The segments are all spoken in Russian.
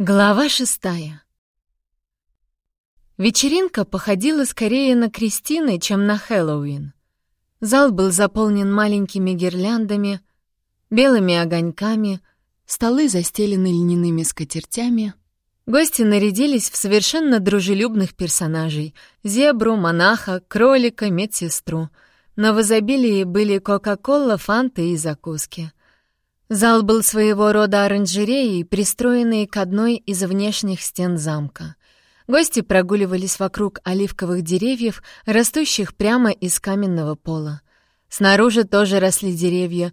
Глава шестая Вечеринка походила скорее на Кристины, чем на Хэллоуин. Зал был заполнен маленькими гирляндами, белыми огоньками, столы застелены льняными скатертями. Гости нарядились в совершенно дружелюбных персонажей — зебру, монаха, кролика, медсестру. Но в изобилии были Кока-Кола, фанты и закуски — Зал был своего рода оранжереей, пристроенной к одной из внешних стен замка. Гости прогуливались вокруг оливковых деревьев, растущих прямо из каменного пола. Снаружи тоже росли деревья.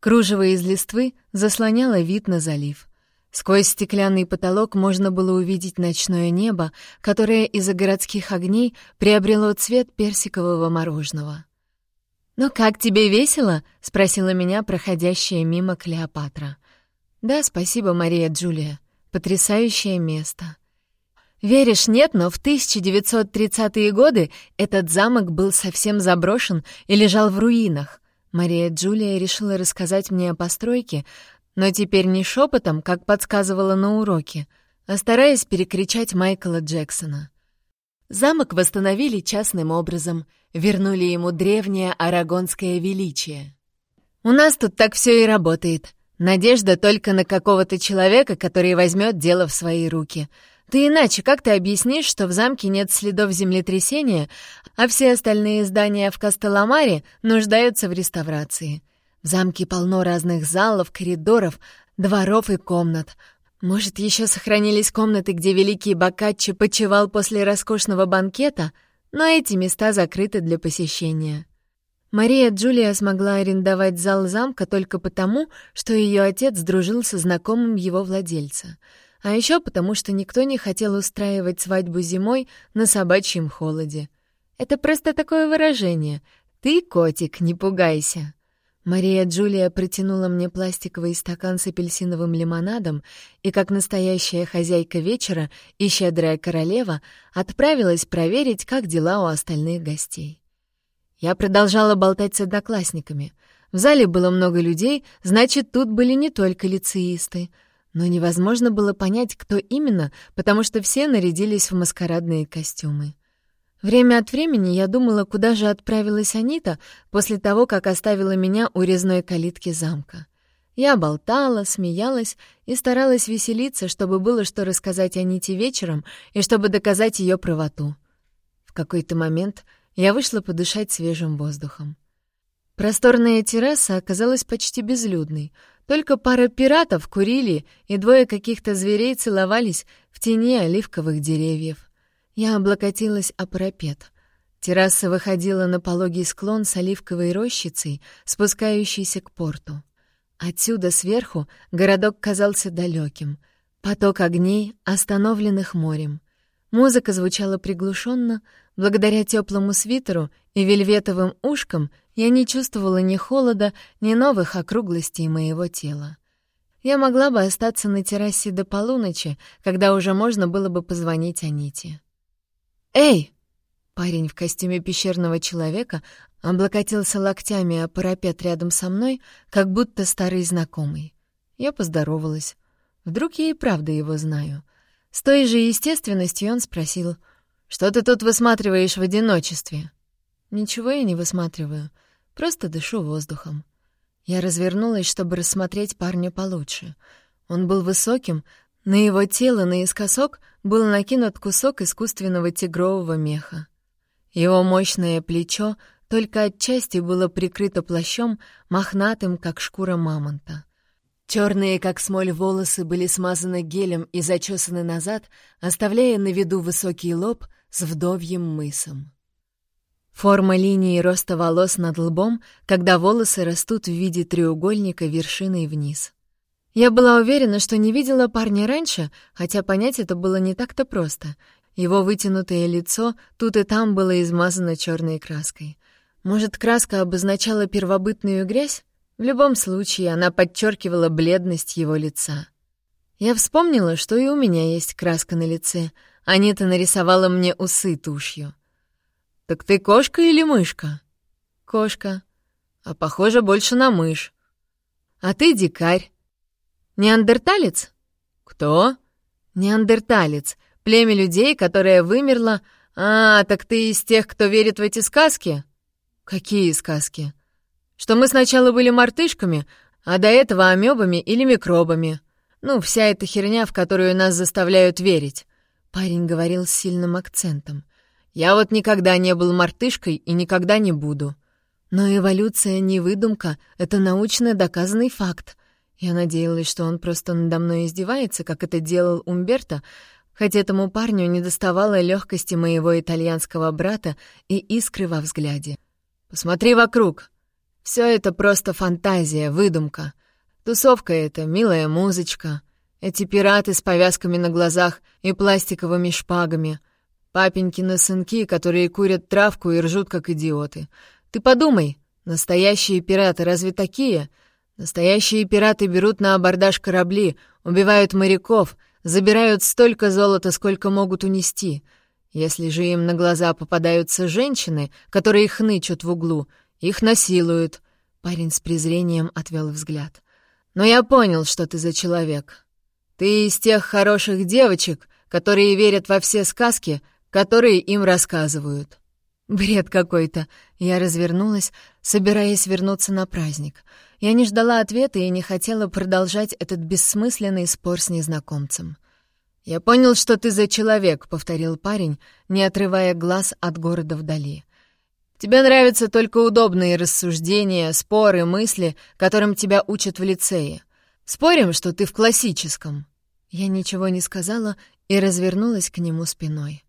Кружево из листвы заслоняло вид на залив. Сквозь стеклянный потолок можно было увидеть ночное небо, которое из-за городских огней приобрело цвет персикового мороженого. «Ну как тебе весело?» — спросила меня проходящая мимо Клеопатра. «Да, спасибо, Мария Джулия. Потрясающее место». Веришь, нет, но в 1930-е годы этот замок был совсем заброшен и лежал в руинах. Мария Джулия решила рассказать мне о постройке, но теперь не шепотом, как подсказывала на уроке, а стараясь перекричать Майкла Джексона. Замок восстановили частным образом, вернули ему древнее арагонское величие. «У нас тут так все и работает. Надежда только на какого-то человека, который возьмет дело в свои руки. Ты иначе как ты объяснишь, что в замке нет следов землетрясения, а все остальные здания в Кастеламаре нуждаются в реставрации? В замке полно разных залов, коридоров, дворов и комнат. Может, еще сохранились комнаты, где великий Боккаччи почевал после роскошного банкета, но эти места закрыты для посещения. Мария Джулия смогла арендовать зал замка только потому, что ее отец дружил со знакомым его владельца, а еще потому, что никто не хотел устраивать свадьбу зимой на собачьем холоде. Это просто такое выражение «ты, котик, не пугайся». Мария Джулия протянула мне пластиковый стакан с апельсиновым лимонадом и, как настоящая хозяйка вечера и щедрая королева, отправилась проверить, как дела у остальных гостей. Я продолжала болтать с одноклассниками. В зале было много людей, значит, тут были не только лицеисты. Но невозможно было понять, кто именно, потому что все нарядились в маскарадные костюмы. Время от времени я думала, куда же отправилась Анита после того, как оставила меня у резной калитки замка. Я болтала, смеялась и старалась веселиться, чтобы было что рассказать Аните вечером и чтобы доказать ее правоту. В какой-то момент я вышла подышать свежим воздухом. Просторная терраса оказалась почти безлюдной. Только пара пиратов курили, и двое каких-то зверей целовались в тени оливковых деревьев. Я облокотилась о парапет. Терраса выходила на пологий склон с оливковой рощицей, спускающейся к порту. Отсюда сверху городок казался далеким. Поток огней, остановленных морем. Музыка звучала приглушенно. Благодаря теплому свитеру и вельветовым ушкам я не чувствовала ни холода, ни новых округлостей моего тела. Я могла бы остаться на террасе до полуночи, когда уже можно было бы позвонить Аните. «Эй!» Парень в костюме пещерного человека облокотился локтями о парапет рядом со мной, как будто старый знакомый. Я поздоровалась. Вдруг я и правда его знаю. С той же естественностью он спросил, «Что ты тут высматриваешь в одиночестве?» «Ничего я не высматриваю, просто дышу воздухом». Я развернулась, чтобы рассмотреть парня получше. Он был высоким, на его тело наискосок был накинут кусок искусственного тигрового меха. Его мощное плечо только отчасти было прикрыто плащом, мохнатым, как шкура мамонта. Черные, как смоль, волосы были смазаны гелем и зачесаны назад, оставляя на виду высокий лоб с вдовьим мысом. Форма линии роста волос над лбом, когда волосы растут в виде треугольника вершиной вниз — я была уверена, что не видела парня раньше, хотя понять это было не так-то просто. Его вытянутое лицо тут и там было измазано черной краской. Может, краска обозначала первобытную грязь? В любом случае, она подчеркивала бледность его лица. Я вспомнила, что и у меня есть краска на лице. Анита нарисовала мне усы тушью. «Так ты кошка или мышка?» «Кошка. А похоже больше на мышь. А ты дикарь. «Неандерталец?» «Кто?» «Неандерталец. Племя людей, которое вымерло. А, так ты из тех, кто верит в эти сказки?» «Какие сказки?» «Что мы сначала были мартышками, а до этого амебами или микробами. Ну, вся эта херня, в которую нас заставляют верить». Парень говорил с сильным акцентом. «Я вот никогда не был мартышкой и никогда не буду. Но эволюция не выдумка, это научно доказанный факт. Я надеялась, что он просто надо мной издевается, как это делал Умберто, хоть этому парню не доставало легкости моего итальянского брата и искры во взгляде. «Посмотри вокруг. Все это просто фантазия, выдумка. Тусовка это, милая музычка. Эти пираты с повязками на глазах и пластиковыми шпагами. Папенькины сынки, которые курят травку и ржут, как идиоты. Ты подумай, настоящие пираты разве такие? Настоящие пираты берут на абордаж корабли, убивают моряков, забирают столько золота, сколько могут унести. Если же им на глаза попадаются женщины, которые хнычут в углу, их насилуют. Парень с презрением отвел взгляд. Но я понял, что ты за человек. Ты из тех хороших девочек, которые верят во все сказки, которые им рассказывают. Бред какой-то. Я развернулась, собираясь вернуться на праздник. Я не ждала ответа и не хотела продолжать этот бессмысленный спор с незнакомцем. «Я понял, что ты за человек», — повторил парень, не отрывая глаз от города вдали. «Тебе нравятся только удобные рассуждения, споры, мысли, которым тебя учат в лицее. Спорим, что ты в классическом?» Я ничего не сказала и развернулась к нему спиной.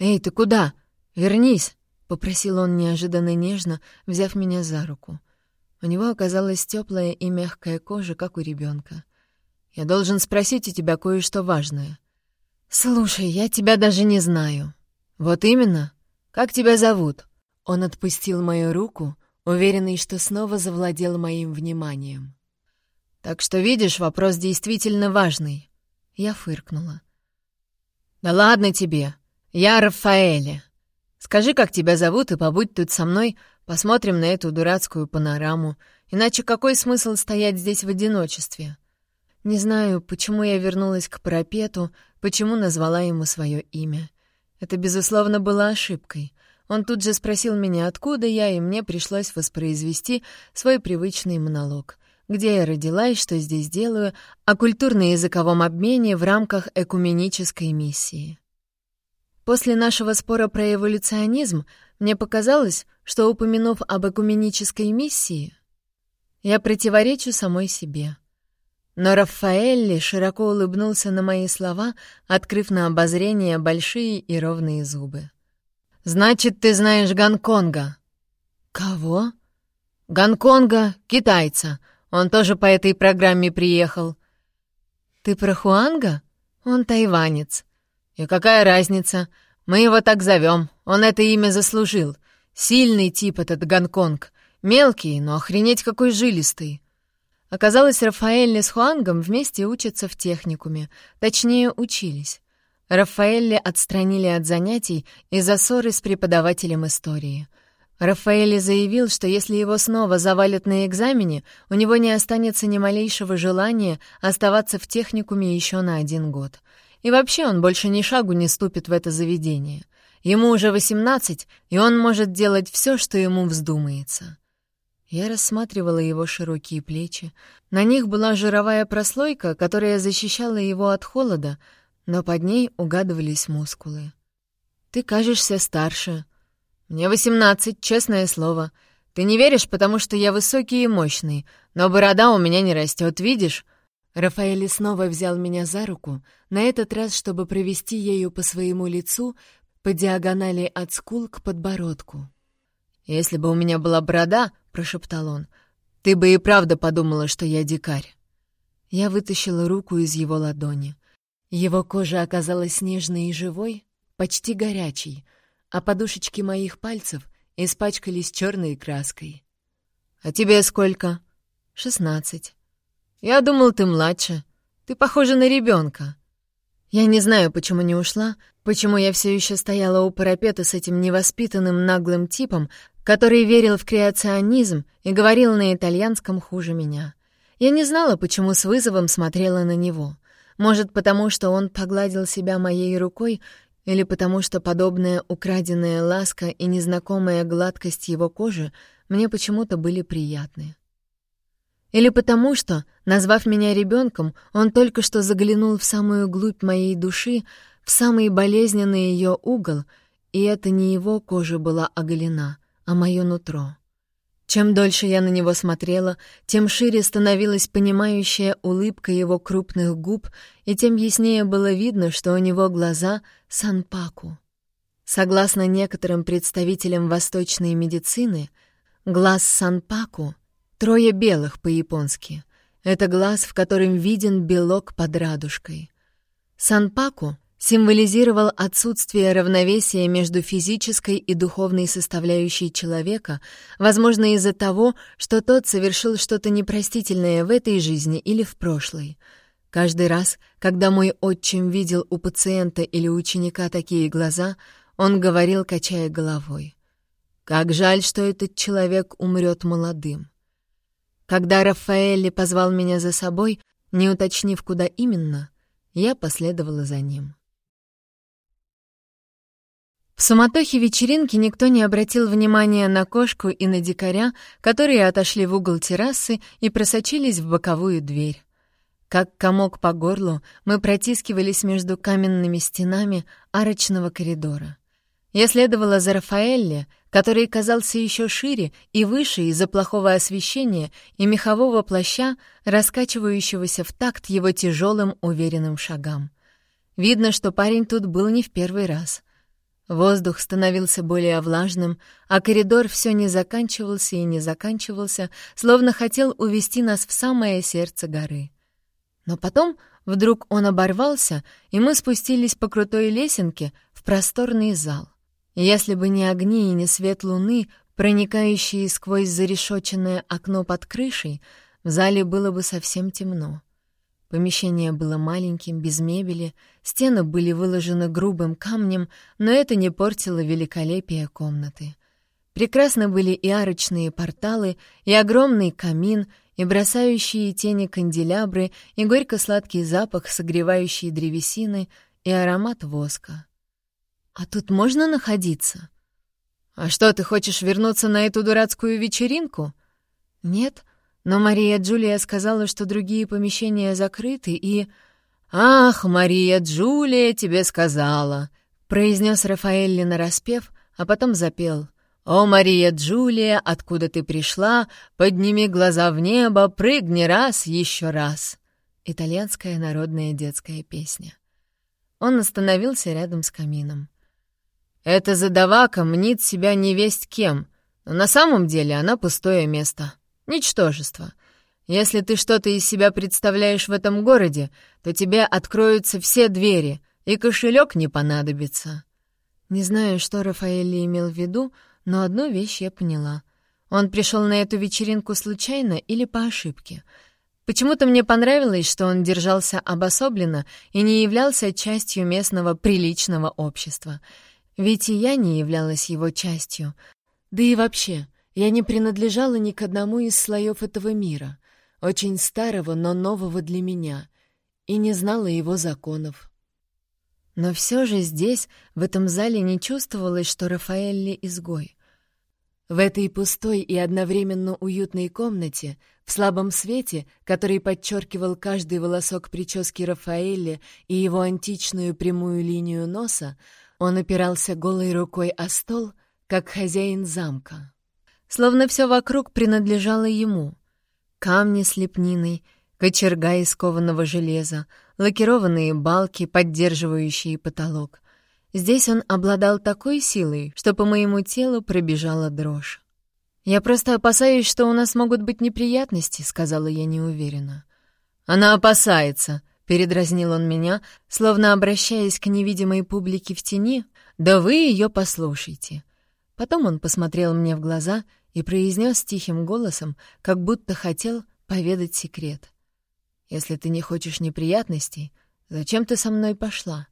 «Эй, ты куда? Вернись!» — попросил он неожиданно нежно, взяв меня за руку. У него оказалась теплая и мягкая кожа, как у ребенка. «Я должен спросить у тебя кое-что важное». «Слушай, я тебя даже не знаю». «Вот именно. Как тебя зовут?» Он отпустил мою руку, уверенный, что снова завладел моим вниманием. «Так что, видишь, вопрос действительно важный». Я фыркнула. «Да ладно тебе. Я Рафаэля. Скажи, как тебя зовут, и побудь тут со мной, посмотрим на эту дурацкую панораму. Иначе какой смысл стоять здесь в одиночестве? Не знаю, почему я вернулась к парапету, почему назвала ему свое имя. Это, безусловно, было ошибкой. Он тут же спросил меня, откуда я, и мне пришлось воспроизвести свой привычный монолог. Где я родилась, что здесь делаю, о культурно-языковом обмене в рамках экуменической миссии. После нашего спора про эволюционизм мне показалось, что, упомянув об экуменической миссии, я противоречу самой себе. Но Рафаэлли широко улыбнулся на мои слова, открыв на обозрение большие и ровные зубы. «Значит, ты знаешь Гонконга?» «Кого?» «Гонконга, китайца. Он тоже по этой программе приехал». «Ты про Хуанга? Он тайванец. «И какая разница? Мы его так зовем. Он это имя заслужил. Сильный тип этот Гонконг. Мелкий, но охренеть какой жилистый». Оказалось, Рафаэлли с Хуангом вместе учатся в техникуме. Точнее, учились. Рафаэлли отстранили от занятий из-за ссоры с преподавателем истории. Рафаэлли заявил, что если его снова завалят на экзамене, у него не останется ни малейшего желания оставаться в техникуме еще на один год — и вообще он больше ни шагу не ступит в это заведение. Ему уже восемнадцать, и он может делать все, что ему вздумается. Я рассматривала его широкие плечи. На них была жировая прослойка, которая защищала его от холода, но под ней угадывались мускулы. «Ты кажешься старше». «Мне восемнадцать, честное слово. Ты не веришь, потому что я высокий и мощный, но борода у меня не растет, видишь? Рафаэль снова взял меня за руку, на этот раз, чтобы провести ею по своему лицу, по диагонали от скул к подбородку. «Если бы у меня была борода», — прошептал он, — «ты бы и правда подумала, что я дикарь». Я вытащила руку из его ладони. Его кожа оказалась нежной и живой, почти горячей, а подушечки моих пальцев испачкались черной краской. «А тебе сколько?» «Шестнадцать». «Я думал, ты младше. Ты похожа на ребенка. Я не знаю, почему не ушла, почему я все еще стояла у парапета с этим невоспитанным наглым типом, который верил в креационизм и говорил на итальянском хуже меня. Я не знала, почему с вызовом смотрела на него. Может, потому что он погладил себя моей рукой, или потому что подобная украденная ласка и незнакомая гладкость его кожи мне почему-то были приятны. Или потому что, назвав меня ребенком, он только что заглянул в самую глубь моей души, в самый болезненный ее угол, и это не его кожа была оголена, а мое нутро. Чем дольше я на него смотрела, тем шире становилась понимающая улыбка его крупных губ, и тем яснее было видно, что у него глаза — санпаку. Согласно некоторым представителям восточной медицины, глаз санпаку — трое белых по-японски. Это глаз, в котором виден белок под радужкой. Санпаку символизировал отсутствие равновесия между физической и духовной составляющей человека, возможно, из-за того, что тот совершил что-то непростительное в этой жизни или в прошлой. Каждый раз, когда мой отчим видел у пациента или ученика такие глаза, он говорил, качая головой. «Как жаль, что этот человек умрет молодым». Когда Рафаэлли позвал меня за собой, не уточнив, куда именно, я последовала за ним. В суматохе вечеринки никто не обратил внимания на кошку и на дикаря, которые отошли в угол террасы и просочились в боковую дверь. Как комок по горлу, мы протискивались между каменными стенами арочного коридора. Я следовала за Рафаэлле, который казался еще шире и выше из-за плохого освещения и мехового плаща, раскачивающегося в такт его тяжелым уверенным шагам. Видно, что парень тут был не в первый раз — Воздух становился более влажным, а коридор все не заканчивался и не заканчивался, словно хотел увести нас в самое сердце горы. Но потом вдруг он оборвался, и мы спустились по крутой лесенке в просторный зал. Если бы не огни и не свет луны, проникающие сквозь зарешоченное окно под крышей, в зале было бы совсем темно. Помещение было маленьким, без мебели, стены были выложены грубым камнем, но это не портило великолепие комнаты. Прекрасно были и арочные порталы, и огромный камин, и бросающие тени канделябры, и горько-сладкий запах, согревающий древесины, и аромат воска. «А тут можно находиться?» «А что, ты хочешь вернуться на эту дурацкую вечеринку?» «Нет», но Мария Джулия сказала, что другие помещения закрыты, и... «Ах, Мария Джулия тебе сказала!» — произнес Рафаэлли нараспев, а потом запел. «О, Мария Джулия, откуда ты пришла? Подними глаза в небо, прыгни раз, еще раз!» Итальянская народная детская песня. Он остановился рядом с камином. «Эта задавака мнит себя невесть кем, но на самом деле она пустое место». Ничтожество. Если ты что-то из себя представляешь в этом городе, то тебе откроются все двери, и кошелек не понадобится». Не знаю, что Рафаэлли имел в виду, но одну вещь я поняла. Он пришел на эту вечеринку случайно или по ошибке. Почему-то мне понравилось, что он держался обособленно и не являлся частью местного приличного общества. Ведь и я не являлась его частью. Да и вообще, я не принадлежала ни к одному из слоев этого мира, очень старого, но нового для меня, и не знала его законов. Но все же здесь, в этом зале, не чувствовалось, что Рафаэлли изгой. В этой пустой и одновременно уютной комнате, в слабом свете, который подчеркивал каждый волосок прически Рафаэлли и его античную прямую линию носа, он опирался голой рукой о стол, как хозяин замка словно все вокруг принадлежало ему. Камни с лепниной, кочерга из кованого железа, лакированные балки, поддерживающие потолок. Здесь он обладал такой силой, что по моему телу пробежала дрожь. «Я просто опасаюсь, что у нас могут быть неприятности», — сказала я неуверенно. «Она опасается», — передразнил он меня, словно обращаясь к невидимой публике в тени. «Да вы ее послушайте». Потом он посмотрел мне в глаза и произнес тихим голосом, как будто хотел поведать секрет. «Если ты не хочешь неприятностей, зачем ты со мной пошла?»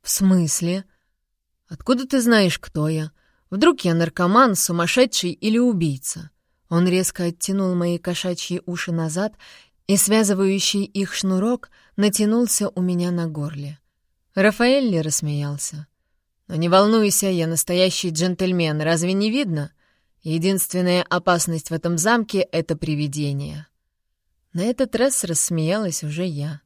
«В смысле? Откуда ты знаешь, кто я? Вдруг я наркоман, сумасшедший или убийца?» Он резко оттянул мои кошачьи уши назад и связывающий их шнурок натянулся у меня на горле. Рафаэль рассмеялся. «Но не волнуйся, я настоящий джентльмен, разве не видно? Единственная опасность в этом замке — это привидение». На этот раз рассмеялась уже я.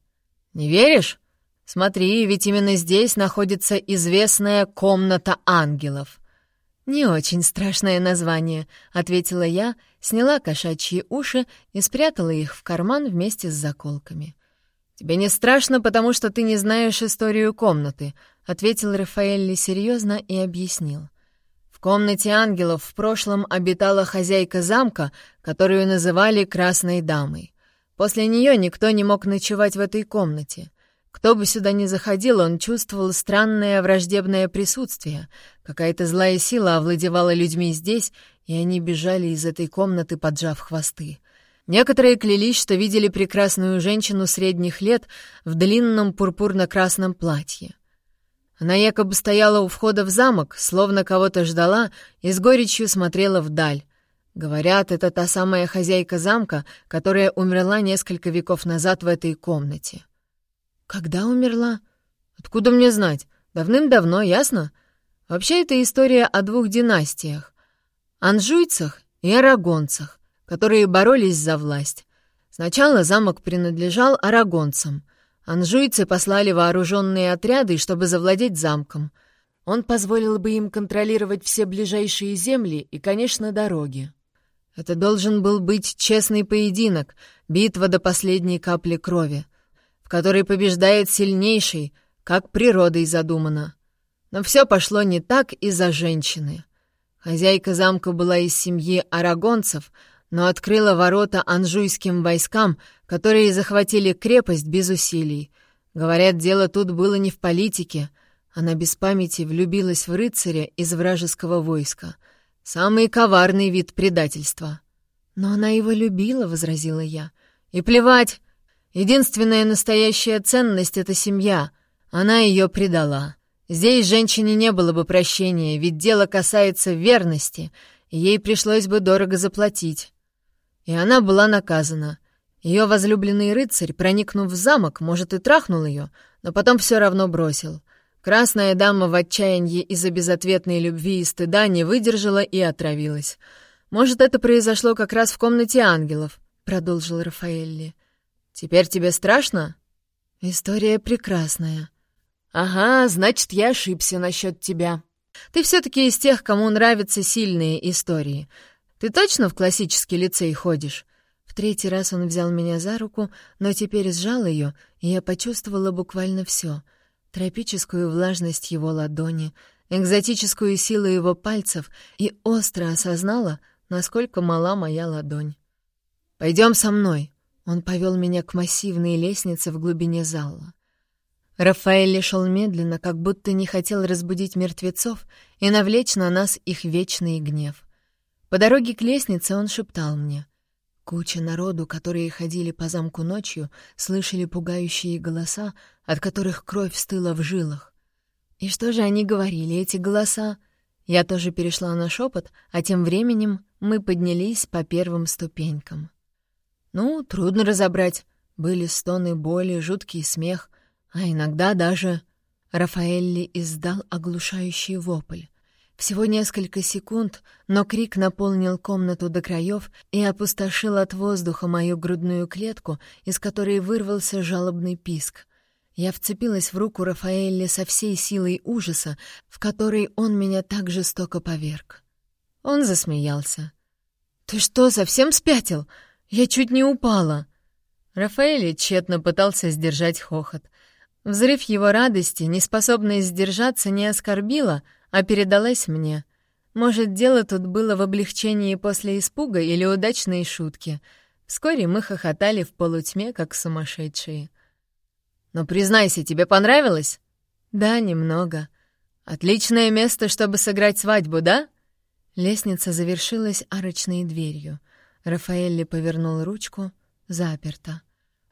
«Не веришь? Смотри, ведь именно здесь находится известная комната ангелов». «Не очень страшное название», — ответила я, сняла кошачьи уши и спрятала их в карман вместе с заколками. «Тебе не страшно, потому что ты не знаешь историю комнаты», — ответил Рафаэлли серьезно и объяснил. В комнате ангелов в прошлом обитала хозяйка замка, которую называли «Красной дамой». После нее никто не мог ночевать в этой комнате. Кто бы сюда ни заходил, он чувствовал странное враждебное присутствие. Какая-то злая сила овладевала людьми здесь, и они бежали из этой комнаты, поджав хвосты. Некоторые клялись, что видели прекрасную женщину средних лет в длинном пурпурно-красном платье. Она якобы стояла у входа в замок, словно кого-то ждала, и с горечью смотрела вдаль. Говорят, это та самая хозяйка замка, которая умерла несколько веков назад в этой комнате. Когда умерла? Откуда мне знать? Давным-давно, ясно? Вообще, это история о двух династиях. Анжуйцах и арагонцах, которые боролись за власть. Сначала замок принадлежал арагонцам. Анжуйцы послали вооруженные отряды, чтобы завладеть замком. Он позволил бы им контролировать все ближайшие земли и, конечно, дороги. Это должен был быть честный поединок, битва до последней капли крови — в которой побеждает сильнейший, как природой задумано. Но все пошло не так из-за женщины. Хозяйка замка была из семьи арагонцев, но открыла ворота анжуйским войскам, которые захватили крепость без усилий. Говорят, дело тут было не в политике. Она без памяти влюбилась в рыцаря из вражеского войска. Самый коварный вид предательства. «Но она его любила», — возразила я. «И плевать, Единственная настоящая ценность — это семья. Она ее предала. Здесь женщине не было бы прощения, ведь дело касается верности, и ей пришлось бы дорого заплатить. И она была наказана. Ее возлюбленный рыцарь, проникнув в замок, может, и трахнул ее, но потом все равно бросил. Красная дама в отчаянии из-за безответной любви и стыда не выдержала и отравилась. «Может, это произошло как раз в комнате ангелов», — продолжил Рафаэлли. Теперь тебе страшно?» «История прекрасная». «Ага, значит, я ошибся насчет тебя. Ты все-таки из тех, кому нравятся сильные истории. Ты точно в классический лицей ходишь?» В третий раз он взял меня за руку, но теперь сжал ее, и я почувствовала буквально все: тропическую влажность его ладони, экзотическую силу его пальцев и остро осознала, насколько мала моя ладонь. «Пойдем со мной», он повел меня к массивной лестнице в глубине зала. Рафаэль шел медленно, как будто не хотел разбудить мертвецов и навлечь на нас их вечный гнев. По дороге к лестнице он шептал мне. Куча народу, которые ходили по замку ночью, слышали пугающие голоса, от которых кровь стыла в жилах. И что же они говорили, эти голоса? Я тоже перешла на шепот, а тем временем мы поднялись по первым ступенькам. Ну, трудно разобрать. Были стоны боли, жуткий смех, а иногда даже... Рафаэлли издал оглушающий вопль. Всего несколько секунд, но крик наполнил комнату до краев и опустошил от воздуха мою грудную клетку, из которой вырвался жалобный писк. Я вцепилась в руку Рафаэлли со всей силой ужаса, в который он меня так жестоко поверг. Он засмеялся. «Ты что, совсем спятил? Я чуть не упала!» Рафаэль тщетно пытался сдержать хохот. Взрыв его радости, неспособность сдержаться, не оскорбила, а передалась мне. Может, дело тут было в облегчении после испуга или удачной шутки. Вскоре мы хохотали в полутьме, как сумасшедшие. «Но признайся, тебе понравилось?» «Да, немного. Отличное место, чтобы сыграть свадьбу, да?» Лестница завершилась арочной дверью. Рафаэлли повернул ручку. Заперто.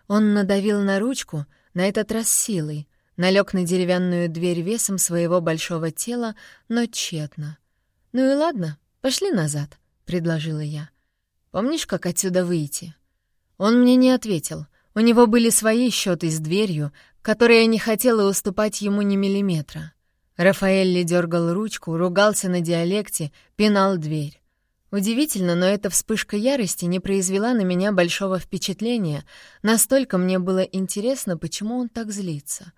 Он надавил на ручку, на этот раз силой, налег на деревянную дверь весом своего большого тела, но тщетно. «Ну и ладно, пошли назад», — предложила я. «Помнишь, как отсюда выйти?» Он мне не ответил. У него были свои счеты с дверью, которые я не хотела уступать ему ни миллиметра. Рафаэль дергал ручку, ругался на диалекте, пинал дверь. Удивительно, но эта вспышка ярости не произвела на меня большого впечатления. Настолько мне было интересно, почему он так злится.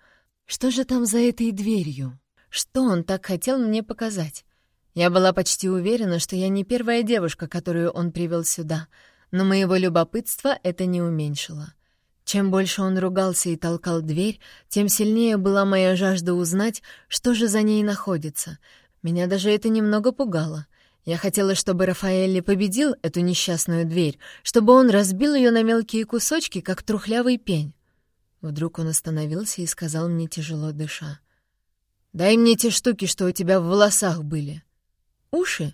Что же там за этой дверью? Что он так хотел мне показать? Я была почти уверена, что я не первая девушка, которую он привел сюда, но моего любопытства это не уменьшило. Чем больше он ругался и толкал дверь, тем сильнее была моя жажда узнать, что же за ней находится. Меня даже это немного пугало — я хотела, чтобы Рафаэлли победил эту несчастную дверь, чтобы он разбил ее на мелкие кусочки, как трухлявый пень. Вдруг он остановился и сказал мне, тяжело дыша. «Дай мне те штуки, что у тебя в волосах были». «Уши?»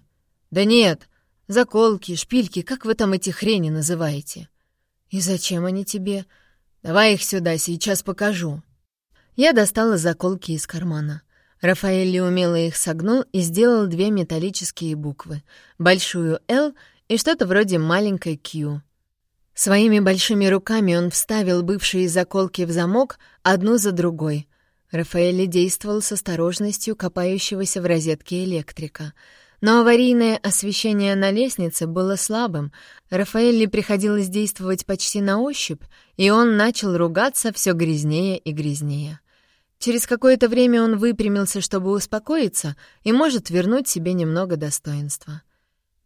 «Да нет, заколки, шпильки, как вы там эти хрени называете?» «И зачем они тебе?» «Давай их сюда, сейчас покажу». Я достала заколки из кармана. Рафаэль умело их согнул и сделал две металлические буквы — большую «Л» и что-то вроде маленькой «Q». Своими большими руками он вставил бывшие заколки в замок одну за другой. Рафаэль действовал с осторожностью копающегося в розетке электрика. Но аварийное освещение на лестнице было слабым. Рафаэлли приходилось действовать почти на ощупь, и он начал ругаться все грязнее и грязнее. Через какое-то время он выпрямился, чтобы успокоиться, и может вернуть себе немного достоинства.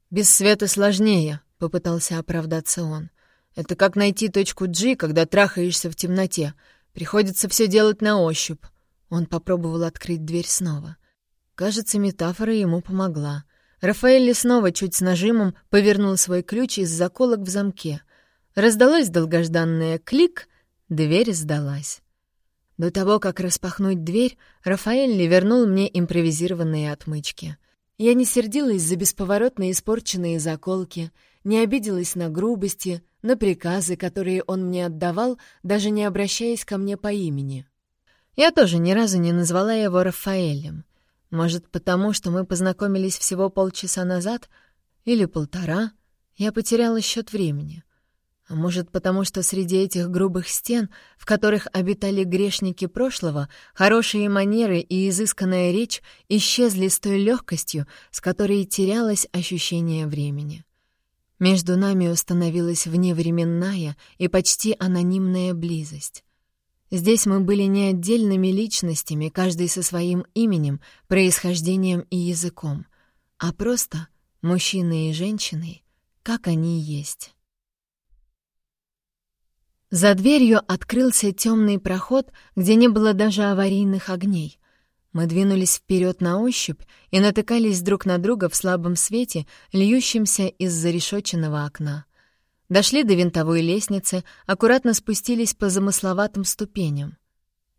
«Без света сложнее», — попытался оправдаться он. «Это как найти точку G, когда трахаешься в темноте. Приходится все делать на ощупь». Он попробовал открыть дверь снова. Кажется, метафора ему помогла. Рафаэлли снова чуть с нажимом повернул свой ключ из заколок в замке. Раздалось долгожданное «клик», дверь сдалась. До того, как распахнуть дверь, Рафаэль вернул мне импровизированные отмычки. Я не сердилась за бесповоротно испорченные заколки, не обиделась на грубости, на приказы, которые он мне отдавал, даже не обращаясь ко мне по имени. Я тоже ни разу не назвала его Рафаэлем. Может, потому что мы познакомились всего полчаса назад или полтора, я потеряла счет времени. А может, потому что среди этих грубых стен, в которых обитали грешники прошлого, хорошие манеры и изысканная речь исчезли с той легкостью, с которой терялось ощущение времени. Между нами установилась вневременная и почти анонимная близость. Здесь мы были не отдельными личностями, каждый со своим именем, происхождением и языком, а просто мужчиной и женщиной, как они есть. За дверью открылся темный проход, где не было даже аварийных огней. Мы двинулись вперед на ощупь и натыкались друг на друга в слабом свете, льющемся из зарешоченного окна. Дошли до винтовой лестницы, аккуратно спустились по замысловатым ступеням.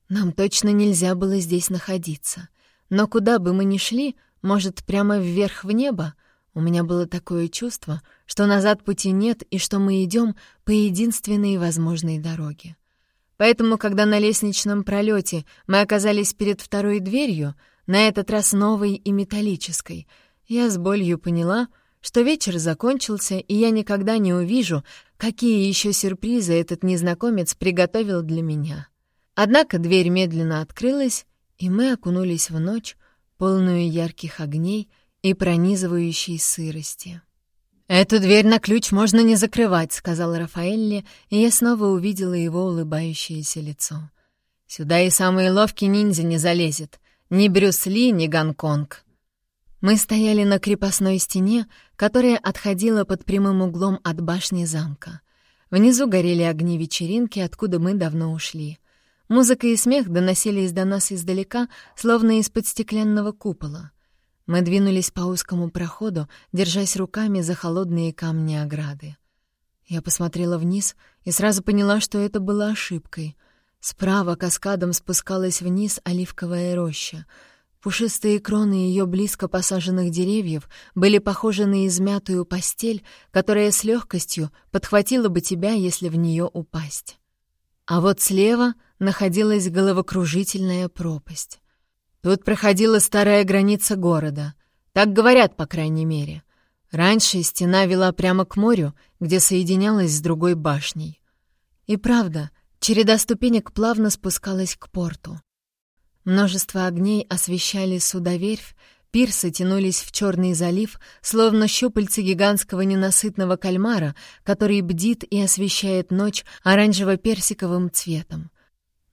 Нам точно нельзя было здесь находиться. Но куда бы мы ни шли, может, прямо вверх в небо — у меня было такое чувство, что назад пути нет и что мы идем по единственной возможной дороге. Поэтому, когда на лестничном пролете мы оказались перед второй дверью, на этот раз новой и металлической, я с болью поняла, что вечер закончился, и я никогда не увижу, какие еще сюрпризы этот незнакомец приготовил для меня. Однако дверь медленно открылась, и мы окунулись в ночь, полную ярких огней и пронизывающей сырости. «Эту дверь на ключ можно не закрывать», — сказал Рафаэлли, и я снова увидела его улыбающееся лицо. «Сюда и самый ловкий ниндзя не залезет. Ни Брюс Ли, ни Гонконг». Мы стояли на крепостной стене, которая отходила под прямым углом от башни замка. Внизу горели огни вечеринки, откуда мы давно ушли. Музыка и смех доносились до нас издалека, словно из-под стеклянного купола. Мы двинулись по узкому проходу, держась руками за холодные камни ограды. Я посмотрела вниз и сразу поняла, что это было ошибкой. Справа каскадом спускалась вниз оливковая роща. Пушистые кроны ее близко посаженных деревьев были похожи на измятую постель, которая с легкостью подхватила бы тебя, если в нее упасть. А вот слева находилась головокружительная пропасть. Тут проходила старая граница города. Так говорят, по крайней мере. Раньше стена вела прямо к морю, где соединялась с другой башней. И правда, череда ступенек плавно спускалась к порту. Множество огней освещали судоверфь, пирсы тянулись в черный залив, словно щупальцы гигантского ненасытного кальмара, который бдит и освещает ночь оранжево-персиковым цветом.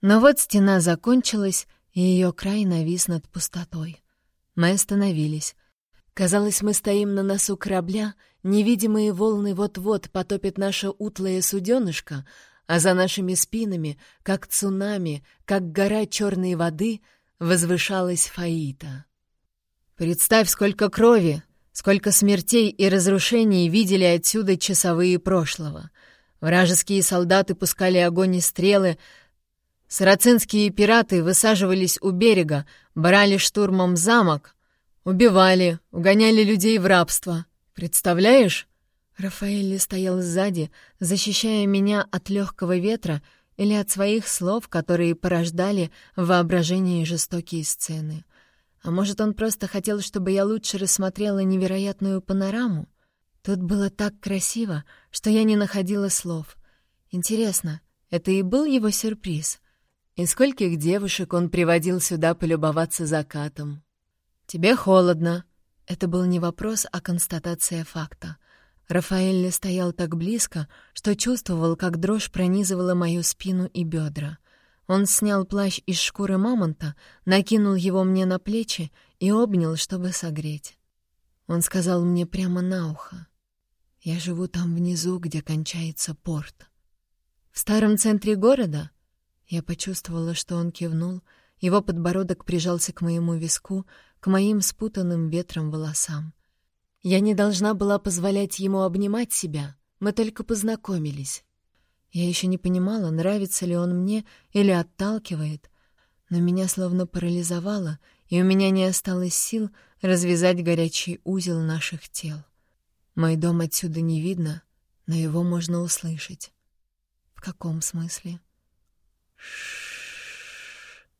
Но вот стена закончилась, и ее край навис над пустотой. Мы остановились. Казалось, мы стоим на носу корабля, невидимые волны вот-вот потопят наше утлое суденышко, а за нашими спинами, как цунами, как гора черной воды, возвышалась Фаита. Представь, сколько крови, сколько смертей и разрушений видели отсюда часовые прошлого. Вражеские солдаты пускали огонь и стрелы, сарацинские пираты высаживались у берега, брали штурмом замок, Убивали, угоняли людей в рабство. Представляешь? Рафаэль стоял сзади, защищая меня от легкого ветра или от своих слов, которые порождали в воображении жестокие сцены. А может, он просто хотел, чтобы я лучше рассмотрела невероятную панораму? Тут было так красиво, что я не находила слов. Интересно, это и был его сюрприз? И скольких девушек он приводил сюда полюбоваться закатом? «Тебе холодно». Это был не вопрос, а констатация факта. Рафаэль стоял так близко, что чувствовал, как дрожь пронизывала мою спину и бедра. Он снял плащ из шкуры мамонта, накинул его мне на плечи и обнял, чтобы согреть. Он сказал мне прямо на ухо. «Я живу там внизу, где кончается порт». «В старом центре города?» Я почувствовала, что он кивнул, его подбородок прижался к моему виску, к моим спутанным ветром волосам. Я не должна была позволять ему обнимать себя, мы только познакомились. Я еще не понимала, нравится ли он мне или отталкивает, но меня словно парализовало, и у меня не осталось сил развязать горячий узел наших тел. Мой дом отсюда не видно, но его можно услышать. В каком смысле?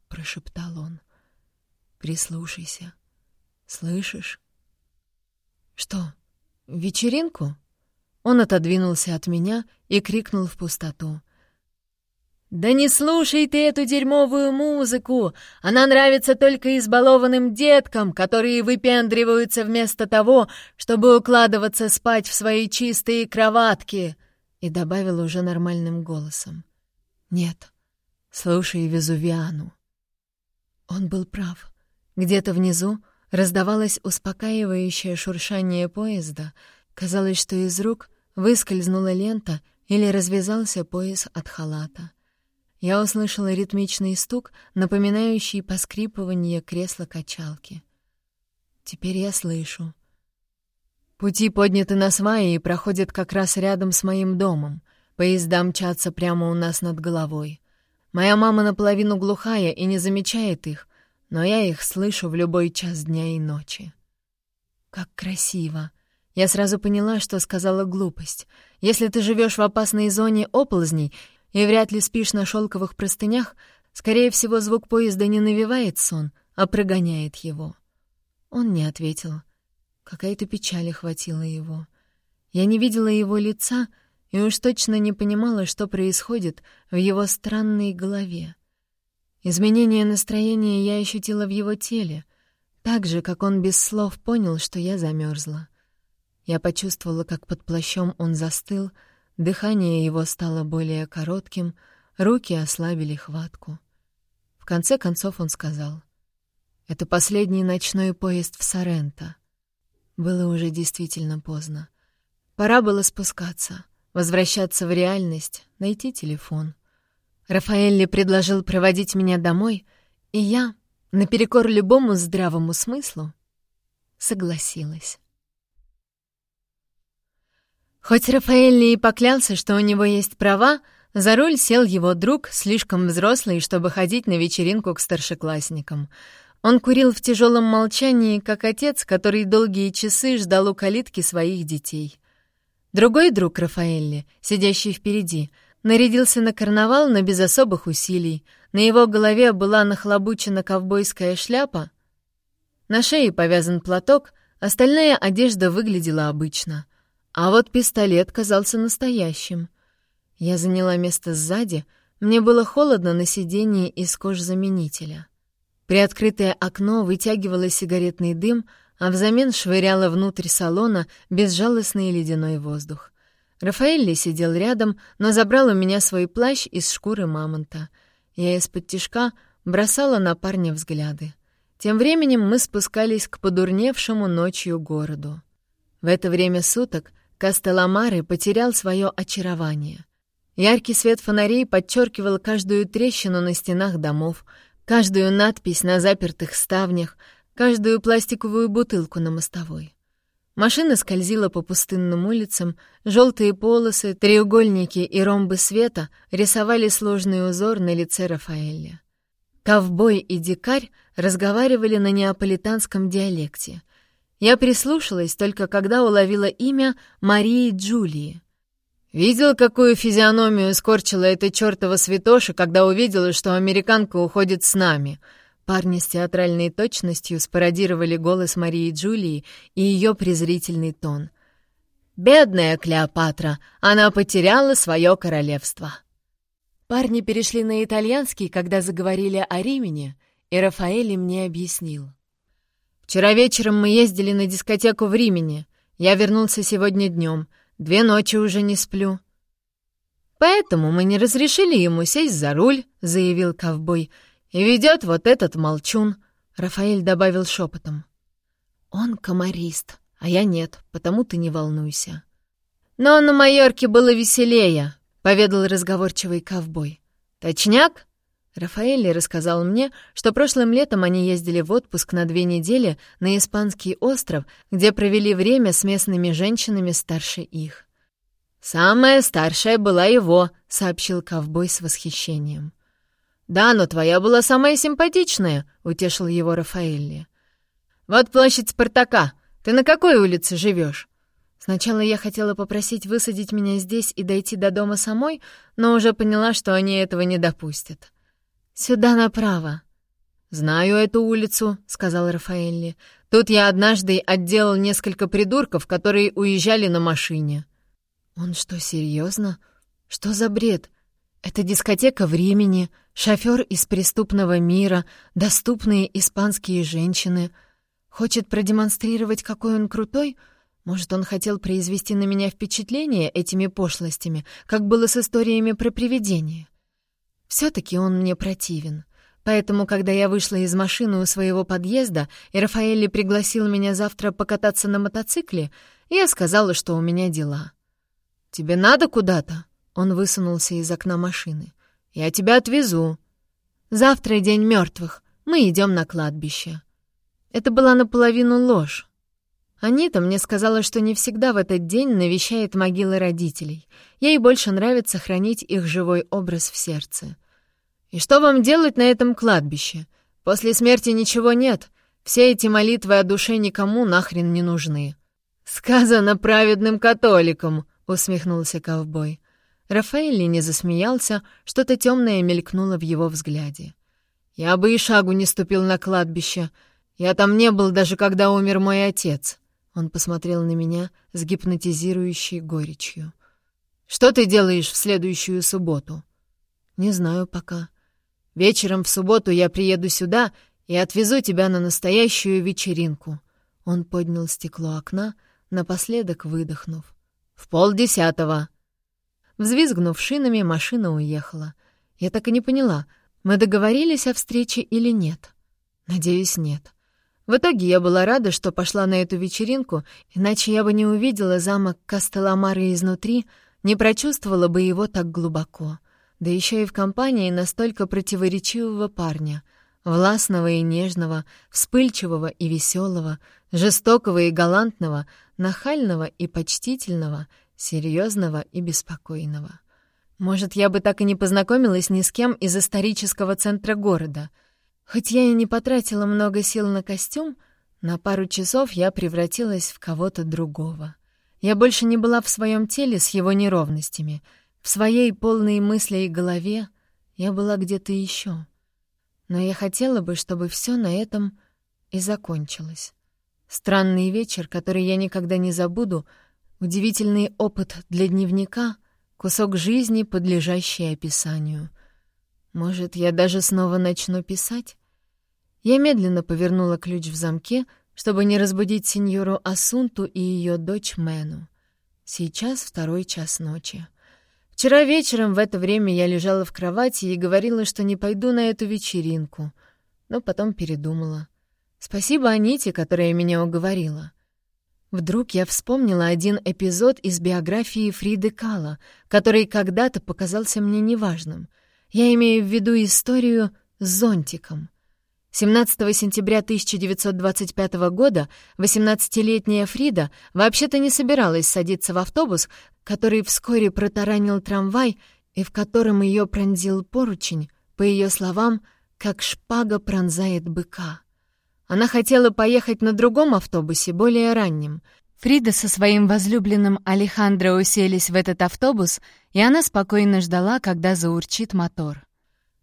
Прошептал он. Прислушайся. Слышишь? Что, вечеринку? Он отодвинулся от меня и крикнул в пустоту. «Да не слушай ты эту дерьмовую музыку! Она нравится только избалованным деткам, которые выпендриваются вместо того, чтобы укладываться спать в свои чистые кроватки!» И добавил уже нормальным голосом. «Нет, слушай Везувиану». Он был прав. Где-то внизу раздавалось успокаивающее шуршание поезда. Казалось, что из рук выскользнула лента или развязался пояс от халата. Я услышала ритмичный стук, напоминающий поскрипывание кресла-качалки. Теперь я слышу. Пути подняты на сваи и проходят как раз рядом с моим домом. Поезда мчатся прямо у нас над головой. Моя мама наполовину глухая и не замечает их, но я их слышу в любой час дня и ночи. Как красиво! Я сразу поняла, что сказала глупость. Если ты живешь в опасной зоне оползней и вряд ли спишь на шелковых простынях, скорее всего, звук поезда не навевает сон, а прогоняет его. Он не ответил. Какая-то печаль охватила его. Я не видела его лица и уж точно не понимала, что происходит в его странной голове. Изменение настроения я ощутила в его теле, так же, как он без слов понял, что я замерзла. Я почувствовала, как под плащом он застыл, дыхание его стало более коротким, руки ослабили хватку. В конце концов он сказал, «Это последний ночной поезд в Соренто». Было уже действительно поздно. Пора было спускаться, возвращаться в реальность, найти телефон — Рафаэлли предложил проводить меня домой, и я, наперекор любому здравому смыслу, согласилась. Хоть Рафаэлли и поклялся, что у него есть права, за руль сел его друг, слишком взрослый, чтобы ходить на вечеринку к старшеклассникам. Он курил в тяжелом молчании, как отец, который долгие часы ждал у калитки своих детей. Другой друг Рафаэлли, сидящий впереди — Нарядился на карнавал, но без особых усилий. На его голове была нахлобучена ковбойская шляпа. На шее повязан платок, Остальная одежда выглядела обычно. А вот пистолет казался настоящим. Я заняла место сзади, мне было холодно на сиденье из кожзаменителя. Приоткрытое окно вытягивало сигаретный дым, а взамен швыряло внутрь салона безжалостный ледяной воздух. Рафаэлли сидел рядом, но забрал у меня свой плащ из шкуры мамонта. Я из-под тишка бросала на парня взгляды. Тем временем мы спускались к подурневшему ночью городу. В это время суток Кастеламары потерял свое очарование. Яркий свет фонарей подчеркивал каждую трещину на стенах домов, каждую надпись на запертых ставнях, каждую пластиковую бутылку на мостовой. Машина скользила по пустынным улицам, желтые полосы, треугольники и ромбы света рисовали сложный узор на лице Рафаэля. Ковбой и дикарь разговаривали на неаполитанском диалекте. Я прислушалась только когда уловила имя Марии Джулии. Видел, какую физиономию скорчила эта чертова святоша, когда увидела, что американка уходит с нами. Парни с театральной точностью спародировали голос Марии Джулии и ее презрительный тон. «Бедная Клеопатра! Она потеряла свое королевство!» Парни перешли на итальянский, когда заговорили о Римени, и Рафаэль мне объяснил. «Вчера вечером мы ездили на дискотеку в Римени. Я вернулся сегодня днем. Две ночи уже не сплю». «Поэтому мы не разрешили ему сесть за руль», — заявил ковбой. «И ведет вот этот молчун», — Рафаэль добавил шепотом. «Он комарист, а я нет, потому ты не волнуйся». «Но на Майорке было веселее», поведал разговорчивый ковбой. «Точняк?» Рафаэль рассказал мне, что прошлым летом они ездили в отпуск на две недели на Испанский остров, где провели время с местными женщинами старше их. «Самая старшая была его», — сообщил ковбой с восхищением. «Да, но твоя была самая симпатичная», — утешил его Рафаэлли. «Вот площадь Спартака. Ты на какой улице живешь? Сначала я хотела попросить высадить меня здесь и дойти до дома самой, но уже поняла, что они этого не допустят. «Сюда направо». «Знаю эту улицу», — сказал Рафаэлли. «Тут я однажды отделал несколько придурков, которые уезжали на машине». «Он что, серьезно? Что за бред? Это дискотека времени, шофер из преступного мира, доступные испанские женщины. Хочет продемонстрировать, какой он крутой?» Может, он хотел произвести на меня впечатление этими пошлостями, как было с историями про привидения? Все-таки он мне противен. Поэтому, когда я вышла из машины у своего подъезда, и Рафаэлли пригласил меня завтра покататься на мотоцикле, я сказала, что у меня дела. «Тебе надо куда-то?» Он высунулся из окна машины. «Я тебя отвезу». «Завтра день мертвых. Мы идем на кладбище». Это была наполовину ложь. Анита мне сказала, что не всегда в этот день навещает могилы родителей. Ей больше нравится хранить их живой образ в сердце. «И что вам делать на этом кладбище? После смерти ничего нет. Все эти молитвы о душе никому нахрен не нужны». «Сказано праведным католиком», — усмехнулся ковбой. Рафаэлли не засмеялся, что-то темное мелькнуло в его взгляде. «Я бы и шагу не ступил на кладбище. Я там не был, даже когда умер мой отец». Он посмотрел на меня с гипнотизирующей горечью. «Что ты делаешь в следующую субботу?» «Не знаю пока. Вечером в субботу я приеду сюда и отвезу тебя на настоящую вечеринку». Он поднял стекло окна, напоследок выдохнув. «В полдесятого». Взвизгнув шинами, машина уехала. Я так и не поняла, мы договорились о встрече или нет. Надеюсь, нет. В итоге я была рада, что пошла на эту вечеринку, иначе я бы не увидела замок Кастеламары изнутри, не прочувствовала бы его так глубоко. Да еще и в компании настолько противоречивого парня, властного и нежного, вспыльчивого и веселого, жестокого и галантного, нахального и почтительного, серьезного и беспокойного. Может, я бы так и не познакомилась ни с кем из исторического центра города — Хоть я и не потратила много сил на костюм, на пару часов я превратилась в кого-то другого. Я больше не была в своем теле с его неровностями, в своей полной мыслей голове я была где-то еще. Но я хотела бы, чтобы все на этом и закончилось. Странный вечер, который я никогда не забуду, удивительный опыт для дневника, кусок жизни, подлежащий описанию. Может, я даже снова начну писать? Я медленно повернула ключ в замке, чтобы не разбудить сеньору Асунту и ее дочь Мэну. Сейчас второй час ночи. Вчера вечером в это время я лежала в кровати и говорила, что не пойду на эту вечеринку, но потом передумала. Спасибо Аните, которая меня уговорила. Вдруг я вспомнила один эпизод из биографии Фриды Кала, который когда-то показался мне неважным. Я имею в виду историю с зонтиком. 17 сентября 1925 года 18-летняя Фрида вообще-то не собиралась садиться в автобус, который вскоре протаранил трамвай и в котором ее пронзил поручень, по ее словам, как шпага пронзает быка. Она хотела поехать на другом автобусе, более раннем. Фрида со своим возлюбленным Алехандро уселись в этот автобус, и она спокойно ждала, когда заурчит мотор.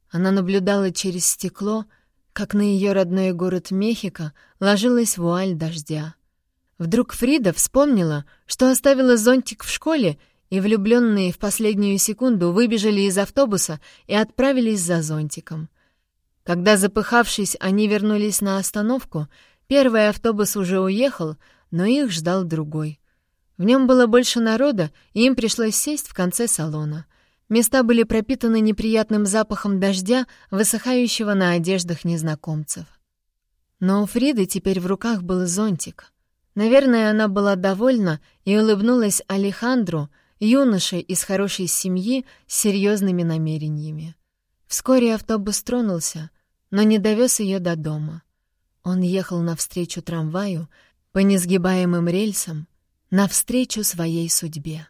Она наблюдала через стекло, как на ее родной город Мехико ложилась вуаль дождя. Вдруг Фрида вспомнила, что оставила зонтик в школе, и влюбленные в последнюю секунду выбежали из автобуса и отправились за зонтиком. Когда, запыхавшись, они вернулись на остановку, первый автобус уже уехал, но их ждал другой. В нем было больше народа, и им пришлось сесть в конце салона. Места были пропитаны неприятным запахом дождя, высыхающего на одеждах незнакомцев. Но у Фриды теперь в руках был зонтик. Наверное, она была довольна и улыбнулась Алехандру, юноше из хорошей семьи с серьезными намерениями. Вскоре автобус тронулся, но не довез ее до дома. Он ехал навстречу трамваю, по несгибаемым рельсам, навстречу своей судьбе.